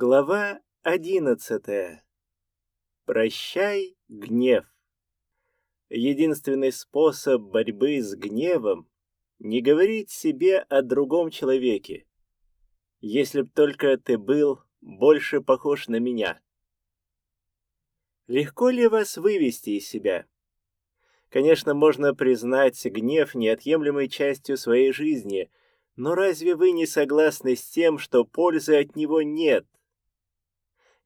Глава одиннадцатая. Прощай, гнев. Единственный способ борьбы с гневом — не говорить себе о другом человеке. Если б только ты был больше похож на меня. Легко ли вас вывести из себя? Конечно, можно признать гнев неотъемлемой частью своей жизни, но разве вы не согласны с тем, что пользы от него нет?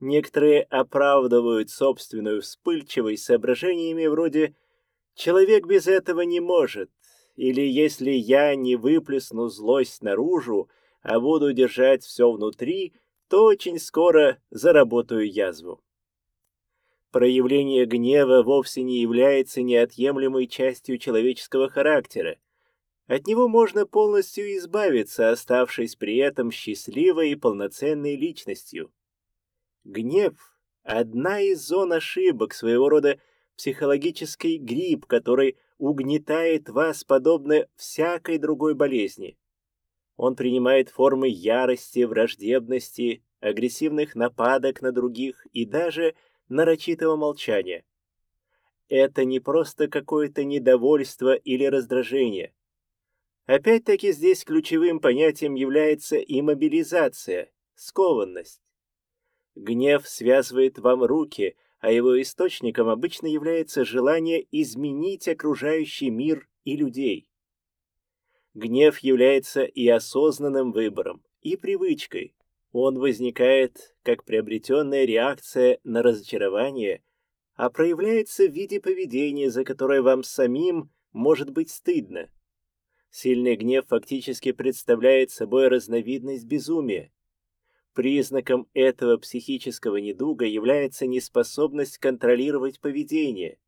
Некоторые оправдывают собственную вспыльчивость соображениями вроде «человек без этого не может» или «если я не выплесну злость наружу, а буду держать все внутри, то очень скоро заработаю язву». Проявление гнева вовсе не является неотъемлемой частью человеческого характера. От него можно полностью избавиться, оставшись при этом счастливой и полноценной личностью. Гнев — одна из зон ошибок, своего рода психологический гриб, который угнетает вас подобно всякой другой болезни. Он принимает формы ярости, враждебности, агрессивных нападок на других и даже нарочитого молчания. Это не просто какое-то недовольство или раздражение. Опять-таки здесь ключевым понятием является иммобилизация, скованность. Гнев связывает вам руки, а его источником обычно является желание изменить окружающий мир и людей. Гнев является и осознанным выбором, и привычкой. Он возникает как приобретенная реакция на разочарование, а проявляется в виде поведения, за которое вам самим может быть стыдно. Сильный гнев фактически представляет собой разновидность безумия. Признаком этого психического недуга является неспособность контролировать поведение.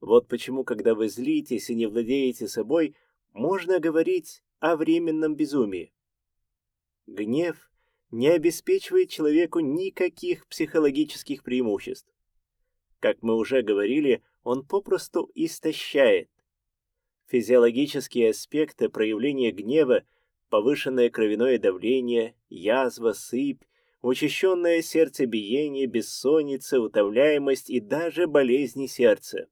Вот почему, когда вы злитесь и не владеете собой, можно говорить о временном безумии. Гнев не обеспечивает человеку никаких психологических преимуществ. Как мы уже говорили, он попросту истощает. Физиологические аспекты проявления гнева – повышенное кровяное давление, язва, сыпь, учащенное сердцебиение, бессонница, утомляемость и даже болезни сердца.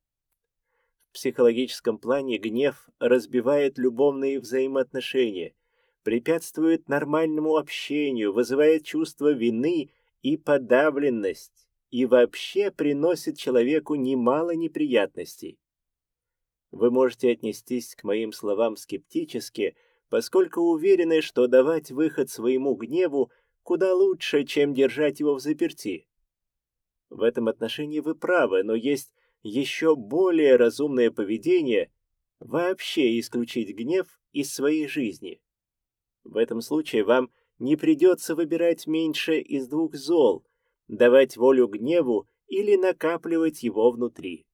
В психологическом плане гнев разбивает любовные взаимоотношения, препятствует нормальному общению, вызывает чувство вины и подавленность и вообще приносит человеку немало неприятностей. Вы можете отнестись к моим словам скептически – поскольку уверены, что давать выход своему гневу куда лучше, чем держать его в заперти. В этом отношении вы правы, но есть еще более разумное поведение вообще исключить гнев из своей жизни. В этом случае вам не придется выбирать меньше из двух зол, давать волю гневу или накапливать его внутри.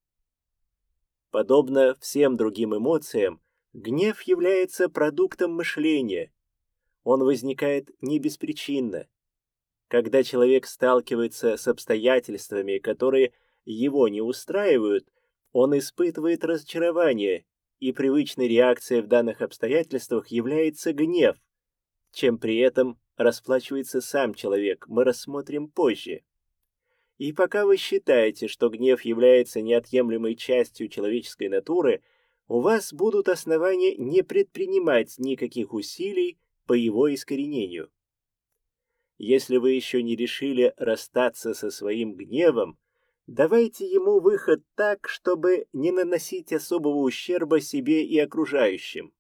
Подобно всем другим эмоциям, Гнев является продуктом мышления. Он возникает не беспричинно. Когда человек сталкивается с обстоятельствами, которые его не устраивают, он испытывает разочарование, и привычной реакцией в данных обстоятельствах является гнев, чем при этом расплачивается сам человек, мы рассмотрим позже. И пока вы считаете, что гнев является неотъемлемой частью человеческой натуры – у вас будут основания не предпринимать никаких усилий по его искоренению. Если вы еще не решили расстаться со своим гневом, давайте ему выход так, чтобы не наносить особого ущерба себе и окружающим.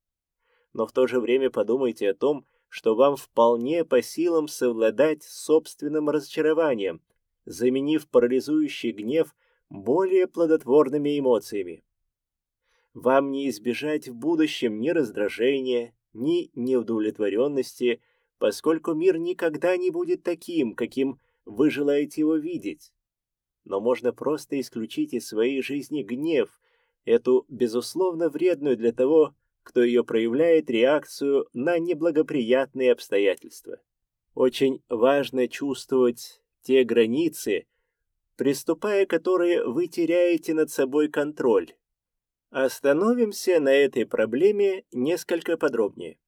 Но в то же время подумайте о том, что вам вполне по силам совладать с собственным разочарованием, заменив парализующий гнев более плодотворными эмоциями вам не избежать в будущем ни раздражения, ни неудовлетворенности, поскольку мир никогда не будет таким, каким вы желаете его видеть. Но можно просто исключить из своей жизни гнев, эту, безусловно, вредную для того, кто ее проявляет реакцию на неблагоприятные обстоятельства. Очень важно чувствовать те границы, приступая которые вы теряете над собой контроль. Остановимся на этой проблеме несколько подробнее.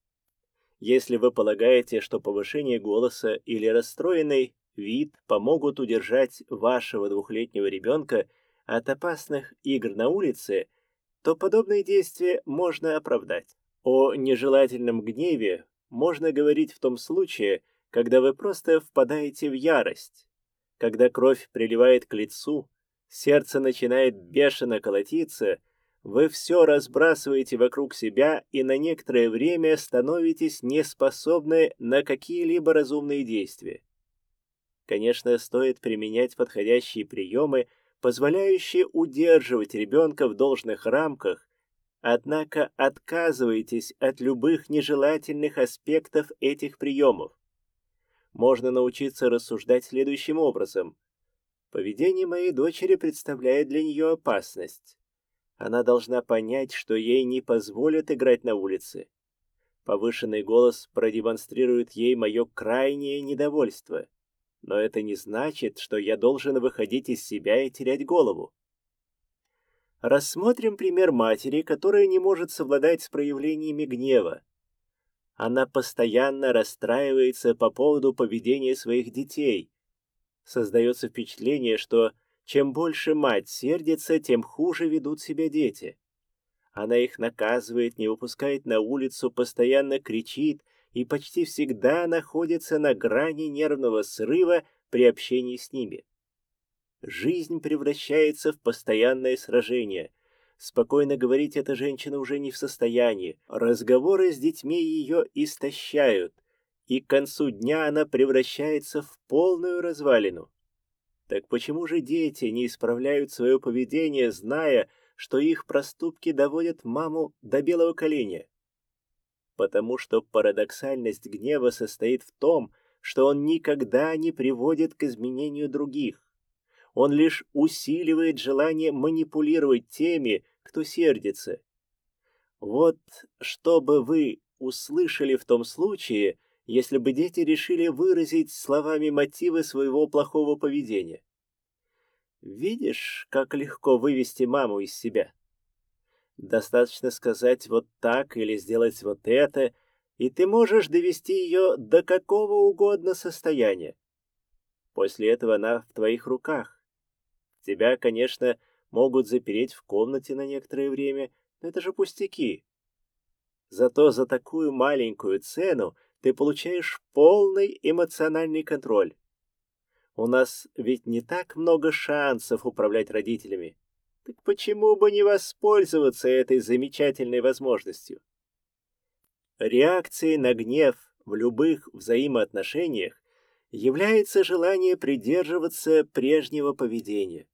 Если вы полагаете, что повышение голоса или расстроенный вид помогут удержать вашего двухлетнего ребенка от опасных игр на улице, то подобные действия можно оправдать. О нежелательном гневе можно говорить в том случае, когда вы просто впадаете в ярость, когда кровь приливает к лицу, сердце начинает бешено колотиться, вы все разбрасываете вокруг себя и на некоторое время становитесь неспособны на какие-либо разумные действия. Конечно, стоит применять подходящие приемы, позволяющие удерживать ребенка в должных рамках, однако отказывайтесь от любых нежелательных аспектов этих приемов. Можно научиться рассуждать следующим образом. Поведение моей дочери представляет для нее опасность. Она должна понять, что ей не позволят играть на улице. Повышенный голос продемонстрирует ей мое крайнее недовольство но это не значит, что я должен выходить из себя и терять голову. Рассмотрим пример матери, которая не может совладать с проявлениями гнева. Она постоянно расстраивается по поводу поведения своих детей. Создается впечатление, что чем больше мать сердится, тем хуже ведут себя дети. Она их наказывает, не выпускает на улицу, постоянно кричит и почти всегда находится на грани нервного срыва при общении с ними. Жизнь превращается в постоянное сражение. Спокойно говорить эта женщина уже не в состоянии. Разговоры с детьми ее истощают, и к концу дня она превращается в полную развалину. Так почему же дети не исправляют свое поведение, зная, что их проступки доводят маму до белого коленя? потому что парадоксальность гнева состоит в том, что он никогда не приводит к изменению других. Он лишь усиливает желание манипулировать теми, кто сердится. Вот что бы вы услышали в том случае, если бы дети решили выразить словами мотивы своего плохого поведения. Видишь, как легко вывести маму из себя? Достаточно сказать вот так или сделать вот это, и ты можешь довести ее до какого угодно состояния. После этого она в твоих руках. Тебя, конечно, могут запереть в комнате на некоторое время, но это же пустяки. Зато за такую маленькую цену ты получаешь полный эмоциональный контроль. У нас ведь не так много шансов управлять родителями. Так почему бы не воспользоваться этой замечательной возможностью? Реакцией на гнев в любых взаимоотношениях является желание придерживаться прежнего поведения.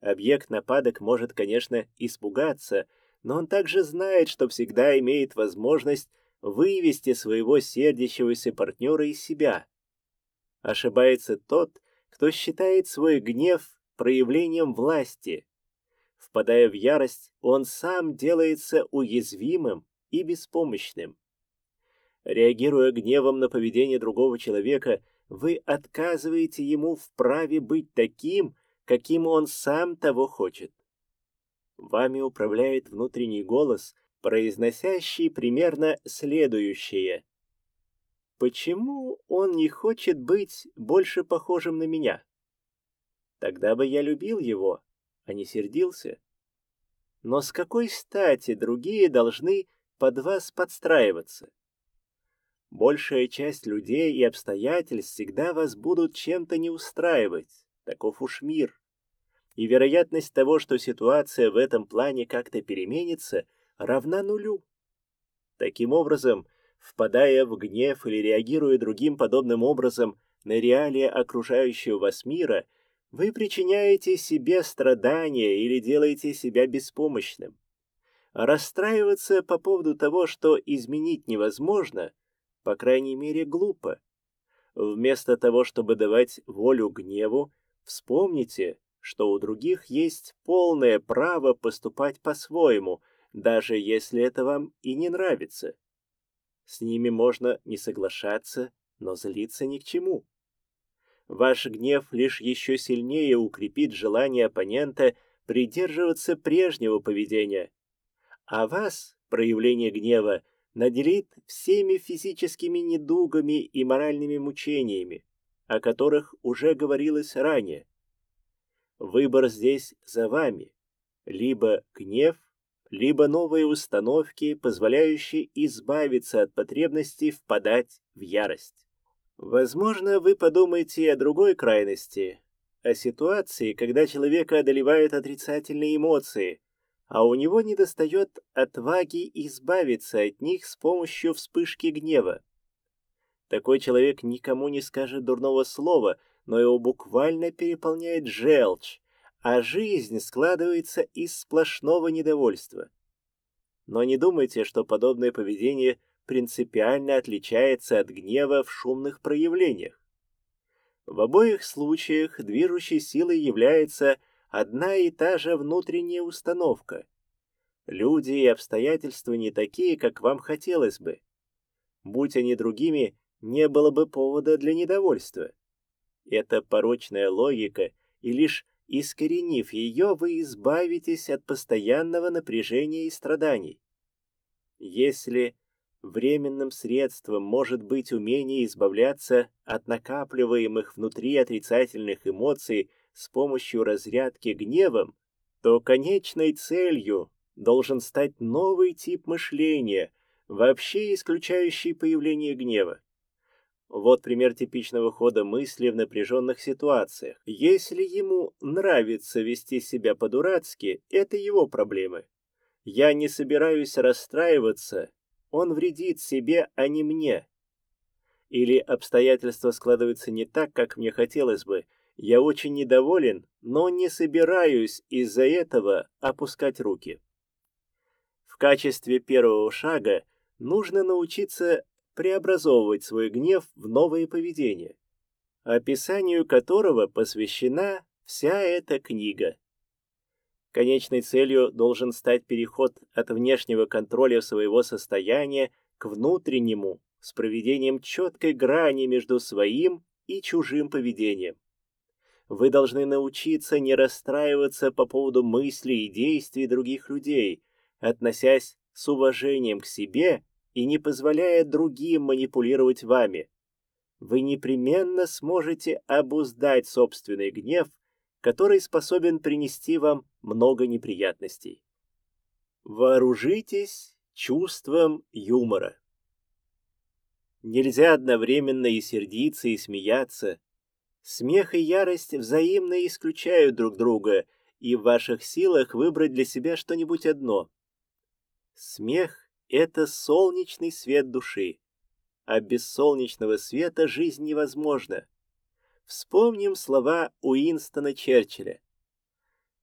Объект нападок может, конечно, испугаться, но он также знает, что всегда имеет возможность вывести своего сердящегося партнера из себя. Ошибается тот, кто считает свой гнев проявлением власти, Впадая в ярость, он сам делается уязвимым и беспомощным. Реагируя гневом на поведение другого человека, вы отказываете ему в праве быть таким, каким он сам того хочет. Вами управляет внутренний голос, произносящий примерно следующее. Почему он не хочет быть больше похожим на меня? Тогда бы я любил его, а не сердился. Но с какой стати другие должны под вас подстраиваться? Большая часть людей и обстоятельств всегда вас будут чем-то не устраивать. Таков уж мир. И вероятность того, что ситуация в этом плане как-то переменится, равна нулю. Таким образом, впадая в гнев или реагируя другим подобным образом на реалии окружающего вас мира, вы причиняете себе страдания или делаете себя беспомощным. расстраиваться по поводу того, что изменить невозможно, по крайней мере, глупо. Вместо того, чтобы давать волю гневу, вспомните, что у других есть полное право поступать по-своему, даже если это вам и не нравится. С ними можно не соглашаться, но злиться ни к чему. Ваш гнев лишь еще сильнее укрепит желание оппонента придерживаться прежнего поведения. А вас проявление гнева наделит всеми физическими недугами и моральными мучениями. о которых уже говорилось ранее. Выбор здесь за вами. Либо гнев, либо новые установки, позволяющие избавиться от потребности впадать в ярость. Возможно, вы подумаете о другой крайности, о ситуации, когда человека одолевают отрицательные эмоции, а у него недостает отваги избавиться от них с помощью вспышки гнева. Такой человек никому не скажет дурного слова, но его буквально переполняет желчь, а жизнь складывается из сплошного недовольства. Но не думайте, что подобное поведение принципиально отличается от гнева в шумных проявлениях. В обоих случаях движущей силой является одна и та же внутренняя установка. Люди и обстоятельства не такие, как вам хотелось бы. Будь они другими, не было бы повода для недовольства. Это порочная логика, и лишь Искоренив ее, вы избавитесь от постоянного напряжения и страданий. Если временным средством может быть умение избавляться от накапливаемых внутри отрицательных эмоций с помощью разрядки гневом, то конечной целью должен стать новый тип мышления, вообще исключающий появление гнева. Вот пример типичного хода мысли в напряженных ситуациях. Если ему нравится вести себя по-дурацки, это его проблемы. Я не собираюсь расстраиваться, он вредит себе, а не мне. Или обстоятельства складываются не так, как мне хотелось бы. Я очень недоволен, но не собираюсь из-за этого опускать руки. В качестве первого шага нужно научиться преобразовывать свой гнев в новое поведение, описанию которого посвящена вся эта книга. Конечной целью должен стать переход от внешнего контроля своего состояния к внутреннему с проведением четкой грани между своим и чужим поведением. Вы должны научиться не расстраиваться по поводу мыслей и действий других людей, относясь с уважением к себе и не позволяя другим манипулировать вами, вы непременно сможете обуздать собственный гнев, который способен принести вам много неприятностей. Вооружитесь чувством юмора. Нельзя одновременно и сердиться, и смеяться. Смех и ярость взаимно исключают друг друга, и в ваших силах выбрать для себя что-нибудь одно. Смех это солнечный свет души. А без солнечного света жизнь невозможна. Вспомним слова Уинстона Черчилля.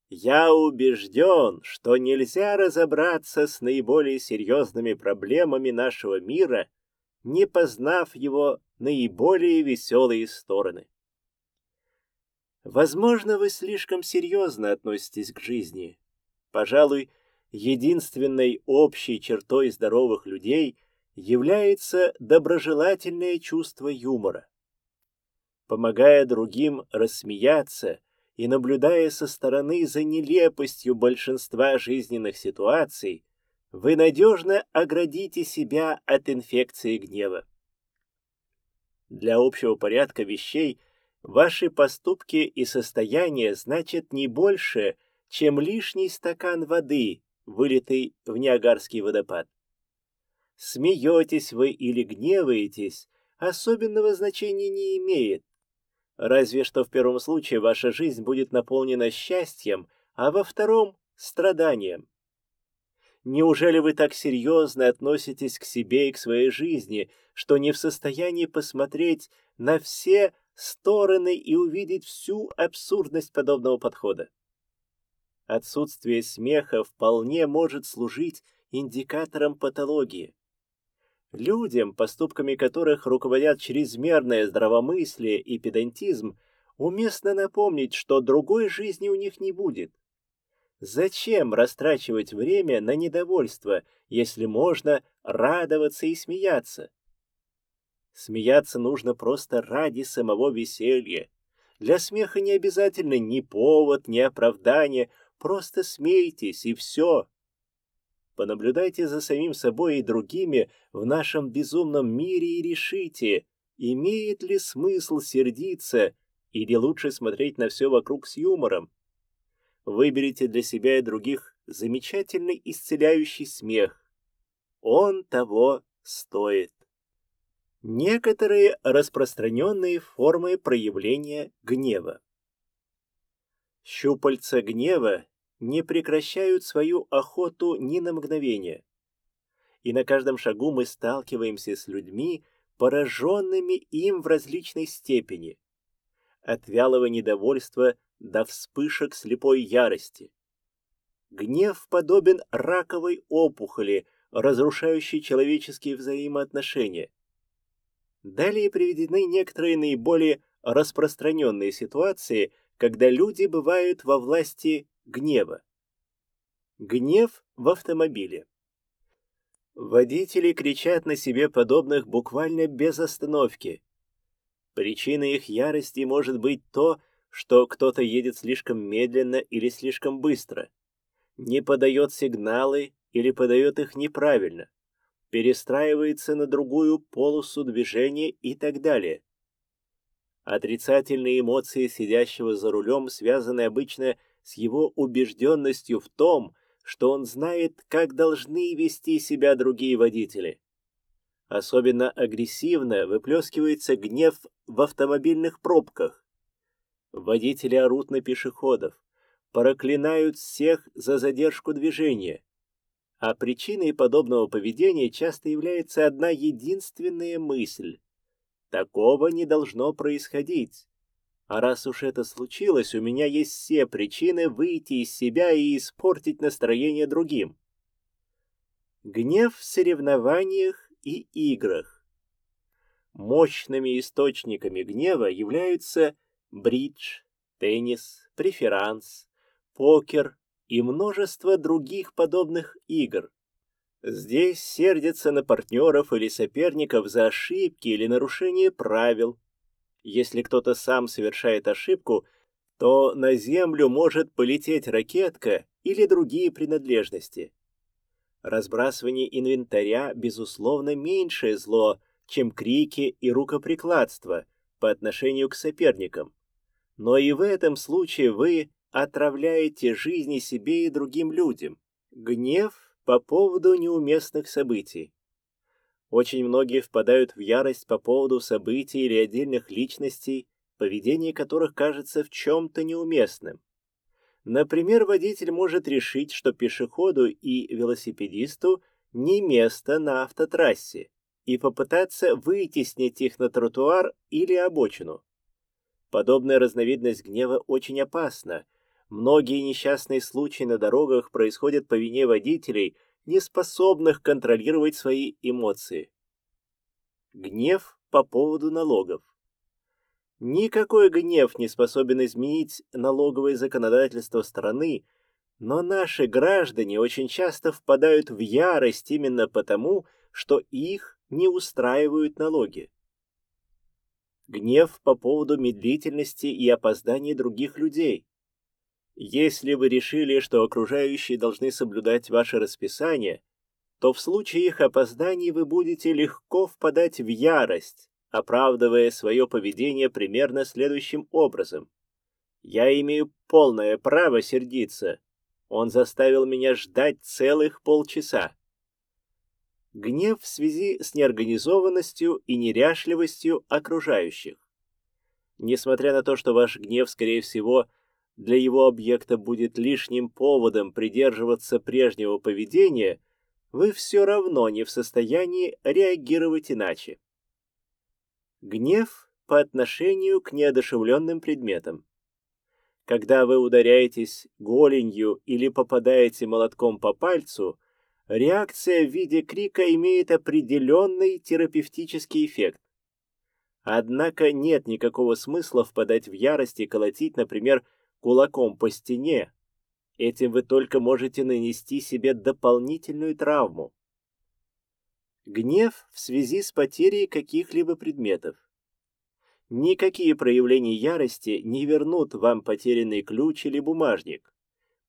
«Я убежден, что нельзя разобраться с наиболее серьезными проблемами нашего мира, не познав его наиболее веселые стороны». Возможно, вы слишком серьезно относитесь к жизни. Пожалуй, единственной общей чертой здоровых людей является доброжелательное чувство юмора. Помогая другим рассмеяться и наблюдая со стороны за нелепостью большинства жизненных ситуаций, вы надежно оградите себя от инфекции гнева. Для общего порядка вещей ваши поступки и состояния значат не больше, чем лишний стакан воды, вылитый в Ниагарский водопад. Смеетесь вы или гневаетесь, особенного значения не имеет. Разве что в первом случае ваша жизнь будет наполнена счастьем, а во втором — страданием. Неужели вы так серьезно относитесь к себе и к своей жизни, что не в состоянии посмотреть на все стороны и увидеть всю абсурдность подобного подхода? Отсутствие смеха вполне может служить индикатором патологии. Людям, поступками которых руководят чрезмерное здравомыслие и педантизм, уместно напомнить, что другой жизни у них не будет. Зачем растрачивать время на недовольство, если можно радоваться и смеяться? Смеяться нужно просто ради самого веселья. Для смеха не обязательно ни повод, ни оправдание, Просто смейтесь, и все. Понаблюдайте за самим собой и другими в нашем безумном мире и решите, имеет ли смысл сердиться или лучше смотреть на все вокруг с юмором? Выберите для себя и других замечательный исцеляющий смех. Он того стоит. Некоторые распространенные формы проявления гнева. Щупальца гнева не прекращают свою охоту ни на мгновение. И на каждом шагу мы сталкиваемся с людьми, пораженными им в различной степени. От вялого недовольства до вспышек слепой ярости. Гнев подобен раковой опухоли, разрушающей человеческие взаимоотношения. Далее приведены некоторые наиболее распространенные ситуации, когда люди бывают во власти гнева. Гнев в автомобиле. Водители кричат на себе подобных буквально без остановки. Причиной их ярости может быть то, что кто-то едет слишком медленно или слишком быстро, не подает сигналы или подает их неправильно, перестраивается на другую полосу движения и так далее. Отрицательные эмоции сидящего за рулем связаны обычно с его убежденностью в том, что он знает, как должны вести себя другие водители. Особенно агрессивно выплескивается гнев в автомобильных пробках. Водители орут на пешеходов, проклинают всех за задержку движения. А причиной подобного поведения часто является одна единственная мысль. Такого не должно происходить. А раз уж это случилось, у меня есть все причины выйти из себя и испортить настроение другим. Гнев в соревнованиях и играх. Мощными источниками гнева являются бридж, теннис, преферанс, покер и множество других подобных игр. Здесь сердятся на партнеров или соперников за ошибки или нарушение правил. Если кто-то сам совершает ошибку, то на землю может полететь ракетка или другие принадлежности. Разбрасывание инвентаря, безусловно, меньшее зло, чем крики и рукоприкладство по отношению к соперникам. Но и в этом случае вы отравляете жизни себе и другим людям. Гнев по поводу неуместных событий. Очень многие впадают в ярость по поводу событий или отдельных личностей, поведение которых кажется в чем-то неуместным. Например, водитель может решить, что пешеходу и велосипедисту не место на автотрассе, и попытаться вытеснить их на тротуар или обочину. Подобная разновидность гнева очень опасна, Многие несчастные случаи на дорогах происходят по вине водителей, не способных контролировать свои эмоции. Гнев по поводу налогов. Никакой гнев не способен изменить налоговое законодательство страны, но наши граждане очень часто впадают в ярость именно потому, что их не устраивают налоги. Гнев по поводу медлительности и опозданий других людей. Если вы решили, что окружающие должны соблюдать ваше расписание, то в случае их опозданий вы будете легко впадать в ярость, оправдывая свое поведение примерно следующим образом. «Я имею полное право сердиться. Он заставил меня ждать целых полчаса». Гнев в связи с неорганизованностью и неряшливостью окружающих. Несмотря на то, что ваш гнев, скорее всего, – для его объекта будет лишним поводом придерживаться прежнего поведения, вы все равно не в состоянии реагировать иначе. Гнев по отношению к неодушевленным предметам. Когда вы ударяетесь голенью или попадаете молотком по пальцу, реакция в виде крика имеет определенный терапевтический эффект. Однако нет никакого смысла впадать в ярость и колотить, например, кулаком по стене, этим вы только можете нанести себе дополнительную травму. Гнев в связи с потерей каких-либо предметов. Никакие проявления ярости не вернут вам потерянный ключ или бумажник.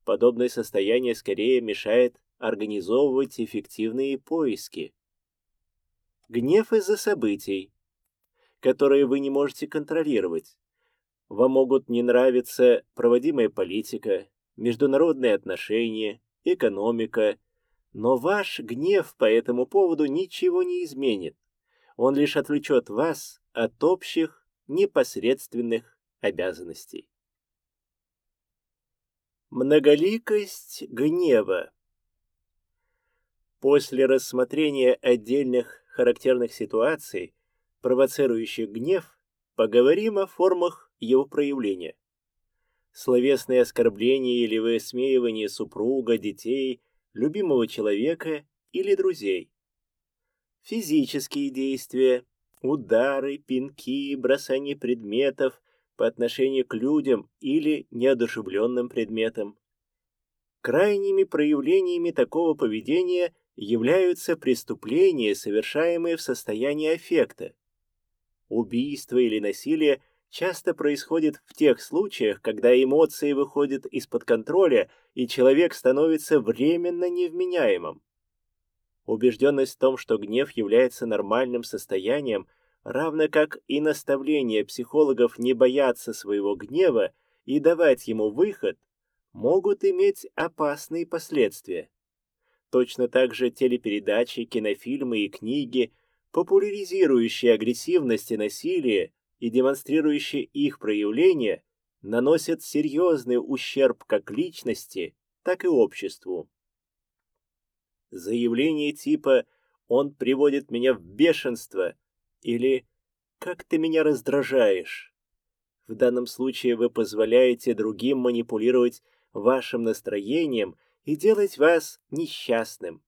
Подобное состояние скорее мешает организовывать эффективные поиски. Гнев из-за событий. которые вы не можете контролировать. Вам могут не нравиться проводимая политика, международные отношения, экономика, но ваш гнев по этому поводу ничего не изменит. Он лишь отвлечет вас от общих непосредственных обязанностей. Многоликость гнева После рассмотрения отдельных характерных ситуаций, провоцирующих гнев, поговорим о формах его проявления. Словесные оскорбления или высмеивание супруга, детей, любимого человека или друзей. Физические действия, удары, пинки, бросание предметов по отношению к людям или неодушевленным предметам. Крайними проявлениями такого поведения являются преступления, совершаемые в состоянии аффекта. Убийство или насилие часто происходит в тех случаях, когда эмоции выходят из-под контроля и человек становится временно невменяемым. Убежденность в том, что гнев является нормальным состоянием, равно как и наставление психологов не бояться своего гнева и давать ему выход, могут иметь опасные последствия. Точно так же телепередачи, кинофильмы и книги, популяризирующие агрессивность и насилие и демонстрирующие их проявления, наносят серьезный ущерб как личности, так и обществу. Заявление типа «он приводит меня в бешенство» или «как ты меня раздражаешь». В данном случае вы позволяете другим манипулировать вашим настроением и делать вас несчастным.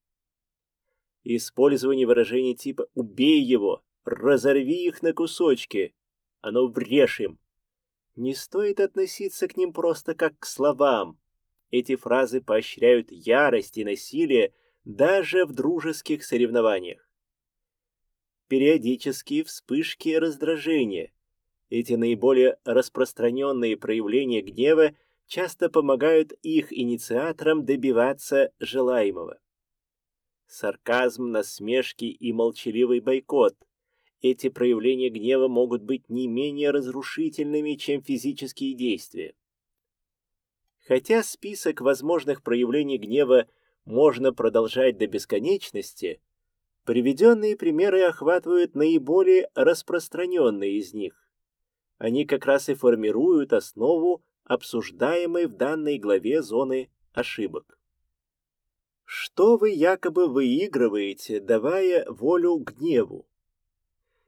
Использование выражений типа «убей его», «разорви их на кусочки», «оно врежь им». Не стоит относиться к ним просто как к словам. Эти фразы поощряют ярость и насилие даже в дружеских соревнованиях. Периодические вспышки раздражения. Эти наиболее распространенные проявления гнева часто помогают их инициаторам добиваться желаемого. Сарказм, насмешки и молчаливый бойкот. Эти проявления гнева могут быть не менее разрушительными, чем физические действия. Хотя список возможных проявлений гнева – можно продолжать до бесконечности, приведенные примеры охватывают наиболее распространенные из них. Они как раз и формируют основу обсуждаемой в данной главе зоны ошибок. Что вы якобы выигрываете, давая волю гневу?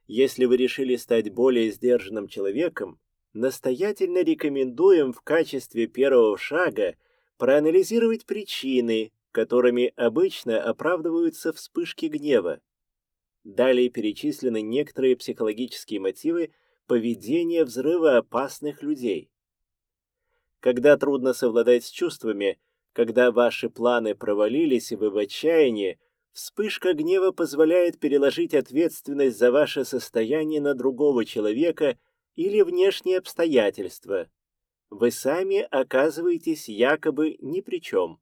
Если вы решили стать более сдержанным человеком, настоятельно рекомендуем в качестве первого шага проанализировать причины, которыми обычно оправдываются вспышки гнева. Далее перечислены некоторые психологические мотивы поведения взрывоопасных людей. Когда трудно совладать с чувствами, когда ваши планы провалились и вы в отчаянии, вспышка гнева позволяет переложить ответственность за ваше состояние на другого человека или внешние обстоятельства. Вы сами оказываетесь якобы ни при чем.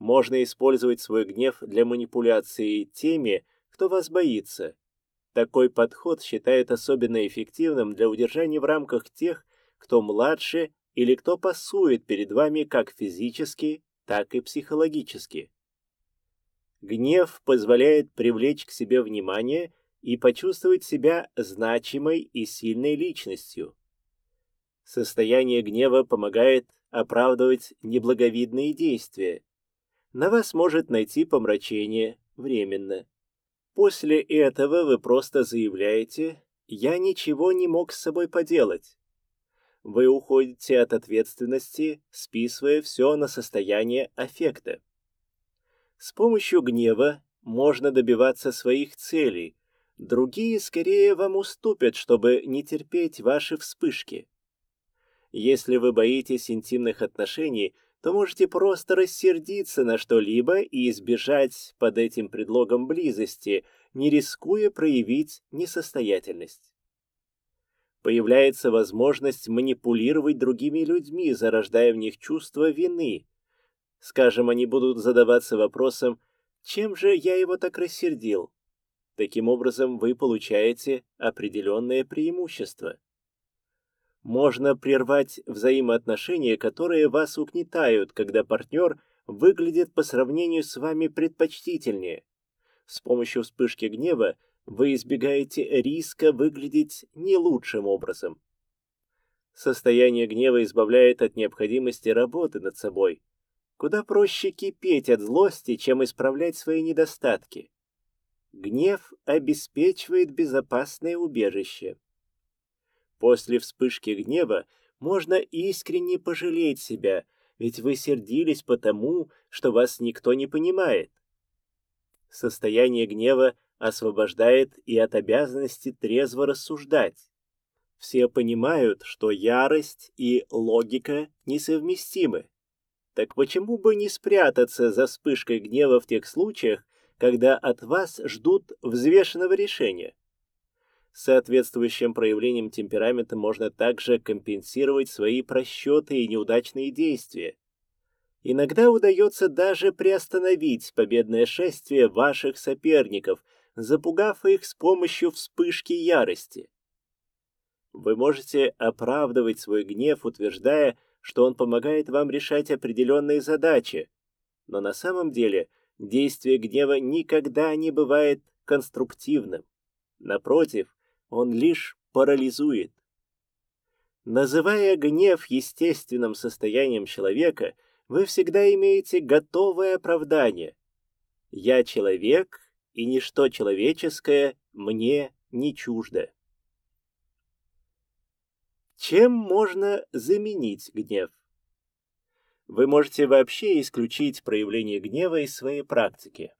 Можно использовать свой гнев для манипуляции теми, кто вас боится. Такой подход считают особенно эффективным для удержания в рамках тех, кто младше или кто пасует перед вами как физически, так и психологически. Гнев позволяет привлечь к себе внимание и почувствовать себя значимой и сильной личностью. Состояние гнева помогает оправдывать неблаговидные действия, на вас может найти помрачение временно. После этого вы просто заявляете «я ничего не мог с собой поделать». Вы уходите от ответственности, списывая все на состояние аффекта. С помощью гнева можно добиваться своих целей, другие скорее вам уступят, чтобы не терпеть ваши вспышки. Если вы боитесь интимных отношений – то можете просто рассердиться на что-либо и избежать под этим предлогом близости, не рискуя проявить несостоятельность. Появляется возможность манипулировать другими людьми, зарождая в них чувство вины. Скажем, они будут задаваться вопросом, чем же я его так рассердил? Таким образом, вы получаете определенное преимущество. Можно прервать взаимоотношения, которые вас угнетают, когда партнер выглядит по сравнению с вами предпочтительнее. С помощью вспышки гнева вы избегаете риска выглядеть не лучшим образом. Состояние гнева избавляет от необходимости работы над собой. Куда проще кипеть от злости, чем исправлять свои недостатки. Гнев обеспечивает безопасное убежище. После вспышки гнева можно искренне пожалеть себя, ведь вы сердились потому, что вас никто не понимает. Состояние гнева освобождает и от обязанности трезво рассуждать. Все понимают, что ярость и логика несовместимы. Так почему бы не спрятаться за вспышкой гнева в тех случаях, когда от вас ждут взвешенного решения. Соответствующим проявлением темперамента можно также компенсировать свои просчеты и неудачные действия. Иногда удается даже приостановить победное шествие ваших соперников, запугав их с помощью вспышки ярости. Вы можете оправдывать свой гнев, утверждая, что он помогает вам решать определенные задачи, но на самом деле – действие гнева никогда не бывает конструктивным. Напротив, он лишь парализует. Называя гнев естественным состоянием человека, вы всегда имеете готовое оправдание. «Я человек, и ничто человеческое мне не чуждо». Чем можно заменить гнев? Вы можете вообще исключить проявление гнева из своей практики.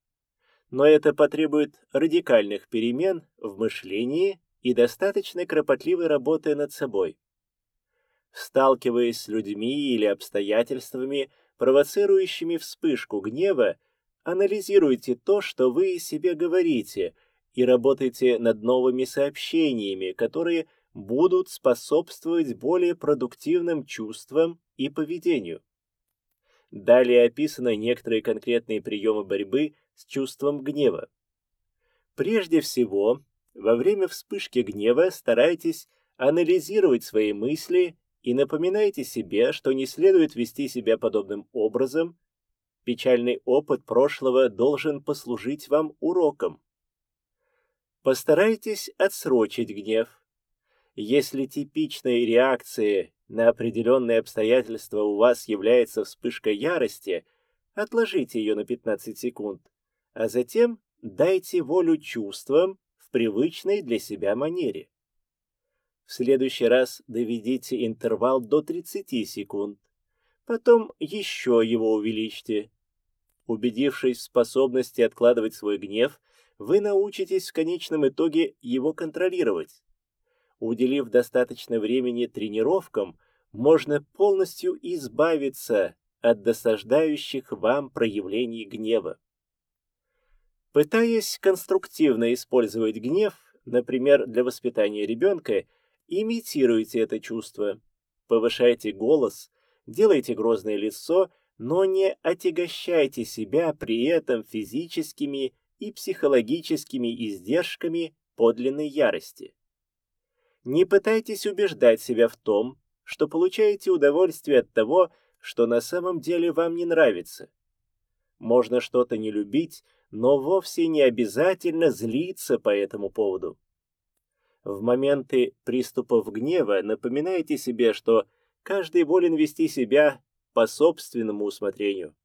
Но это потребует радикальных перемен в мышлении и достаточно кропотливой работы над собой. Сталкиваясь с людьми или обстоятельствами, провоцирующими вспышку гнева, анализируйте то, что вы себе говорите, и работайте над новыми сообщениями, которые будут способствовать более продуктивным чувствам и поведению. Далее описаны некоторые конкретные приемы борьбы с чувством гнева. Прежде всего, во время вспышки гнева старайтесь анализировать свои мысли и напоминайте себе, что не следует вести себя подобным образом. Печальный опыт прошлого должен послужить вам уроком. Постарайтесь отсрочить гнев. Если типичной реакцией на определенные обстоятельства у вас является вспышка ярости, отложите ее на 15 секунд, а затем дайте волю чувствам в привычной для себя манере. В следующий раз доведите интервал до 30 секунд, потом еще его увеличьте. Убедившись в способности откладывать свой гнев, вы научитесь в конечном итоге его контролировать. Уделив достаточно времени тренировкам, можно полностью избавиться от досаждающих вам проявлений гнева. Пытаясь конструктивно использовать гнев, например, для воспитания ребенка, имитируйте это чувство. Повышайте голос, делайте грозное лицо, но не отягощайте себя при этом физическими и психологическими издержками подлинной ярости. Не пытайтесь убеждать себя в том, что получаете удовольствие от того, что на самом деле вам не нравится. Можно что-то не любить, но вовсе не обязательно злиться по этому поводу. В моменты приступов гнева напоминайте себе, что каждый волен вести себя по собственному усмотрению.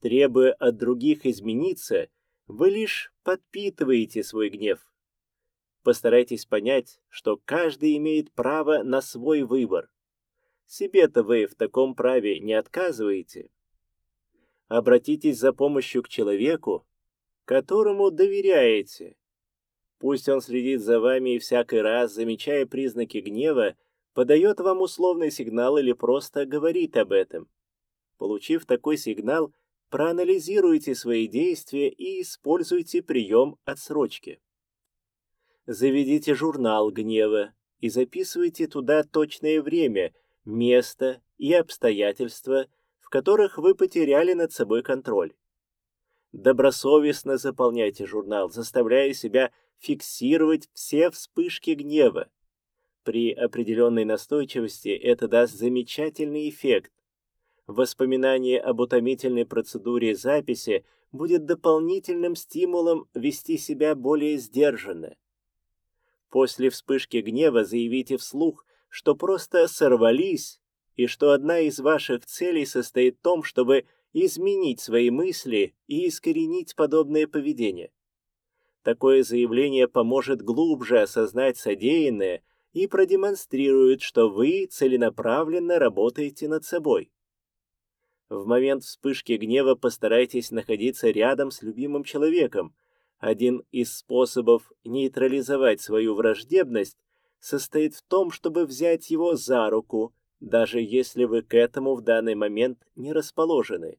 Требуя от других измениться, вы лишь подпитываете свой гнев. Постарайтесь понять, что каждый имеет право на свой выбор. Себе-то вы в таком праве не отказываете. Обратитесь за помощью к человеку, которому доверяете. Пусть он следит за вами и всякий раз, замечая признаки гнева, подает вам условный сигнал или просто говорит об этом. Получив такой сигнал, проанализируйте свои действия и используйте прием отсрочки. Заведите журнал гнева и записывайте туда точное время, место и обстоятельства, в которых вы потеряли над собой контроль. Добросовестно заполняйте журнал, заставляя себя фиксировать все вспышки гнева. При определенной настойчивости это даст замечательный эффект. Воспоминание об утомительной процедуре записи будет дополнительным стимулом вести себя более сдержанно. После вспышки гнева заявите вслух, что просто сорвались и что одна из ваших целей состоит в том, чтобы изменить свои мысли и искоренить подобное поведение. Такое заявление поможет глубже осознать содеянное и продемонстрирует, что вы целенаправленно работаете над собой. В момент вспышки гнева постарайтесь находиться рядом с любимым человеком. Один из способов нейтрализовать свою враждебность состоит в том, чтобы взять его за руку, даже если вы к этому в данный момент не расположены,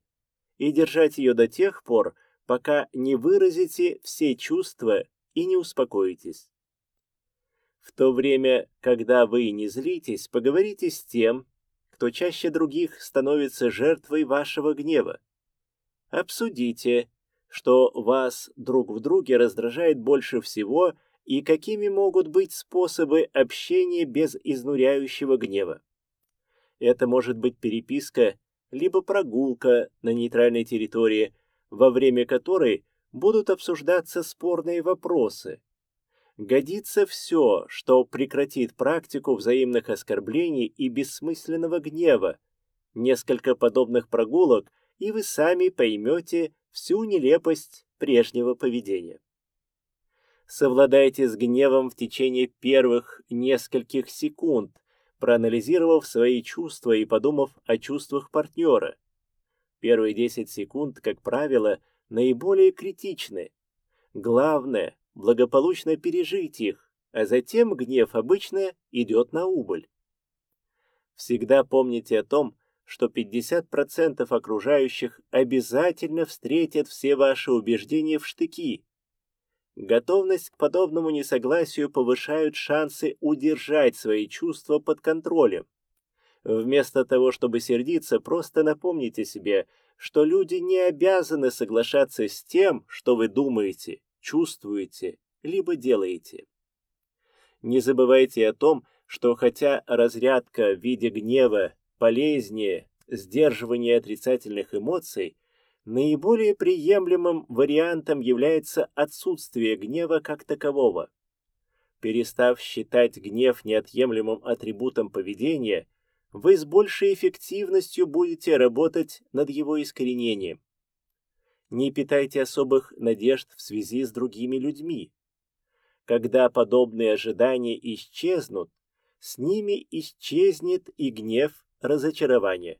и держать ее до тех пор, пока не выразите все чувства и не успокоитесь. В то время, когда вы не злитесь, поговорите с тем, кто чаще других становится жертвой вашего гнева. Обсудите, что вас друг в друге раздражает больше всего и какими могут быть способы общения без изнуряющего гнева. Это может быть переписка, либо прогулка на нейтральной территории, во время которой будут обсуждаться спорные вопросы, годится все, что прекратит практику взаимных оскорблений и бессмысленного гнева. Несколько подобных прогулок, и вы сами поймете всю нелепость прежнего поведения. Совладайте с гневом в течение первых нескольких секунд, проанализировав свои чувства и подумав о чувствах партнера. Первые 10 секунд, как правило, наиболее критичны. Главное благополучно пережить их, а затем гнев обычно идет на убыль. Всегда помните о том, что 50% окружающих обязательно встретят все ваши убеждения в штыки. Готовность к подобному несогласию повышают шансы удержать свои чувства под контролем. Вместо того, чтобы сердиться, просто напомните себе, что люди не обязаны соглашаться с тем, что вы думаете, чувствуете, либо делаете. Не забывайте о том, что хотя разрядка в виде гнева полезнее сдерживания отрицательных эмоций, наиболее приемлемым вариантом является отсутствие гнева как такового. Перестав считать гнев неотъемлемым атрибутом поведения, вы с большей эффективностью будете работать над его искоренением. Не питайте особых надежд в связи с другими людьми. Когда подобные ожидания исчезнут, с ними исчезнет и гнев разочарования.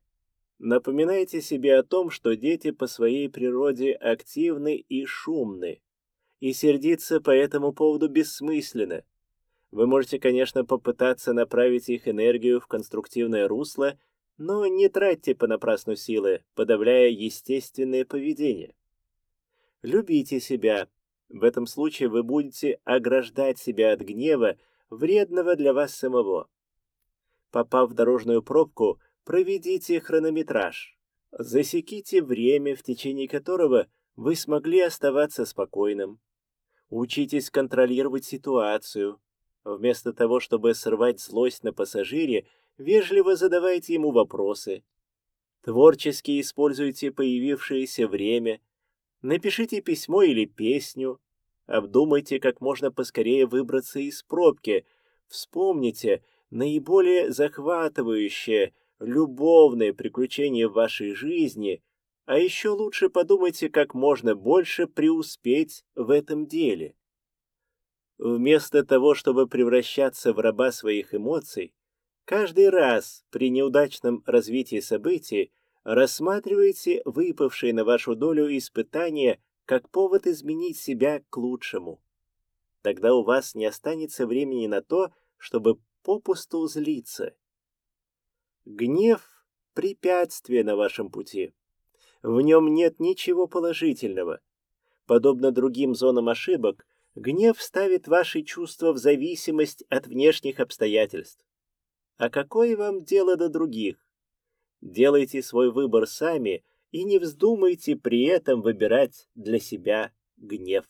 Напоминайте себе о том, что дети по своей природе активны и шумны, и сердиться по этому поводу бессмысленно. Вы можете, конечно, попытаться направить их энергию в конструктивное русло, но не тратьте понапрасну силы, подавляя естественное поведение. Любите себя. В этом случае вы будете ограждать себя от гнева, вредного для вас самого. Попав в дорожную пробку, проведите хронометраж. Засеките время, в течение которого вы смогли оставаться спокойным. Учитесь контролировать ситуацию. Вместо того, чтобы срывать злость на пассажире, вежливо задавайте ему вопросы. Творчески используйте появившееся время – Напишите письмо или песню. Обдумайте, как можно поскорее выбраться из пробки. Вспомните наиболее захватывающее, любовное приключение в вашей жизни, а еще лучше подумайте, как можно больше преуспеть в этом деле. Вместо того, чтобы превращаться в раба своих эмоций, каждый раз при неудачном развитии событий рассматривайте выпавшие на вашу долю испытания как повод изменить себя к лучшему. Тогда у вас не останется времени на то, чтобы попусту злиться. Гнев — препятствие на вашем пути. В нем нет ничего положительного. Подобно другим зонам ошибок, гнев ставит ваши чувства в зависимость от внешних обстоятельств. А какое вам дело до других? Делайте свой выбор сами и не вздумайте при этом выбирать для себя гнев.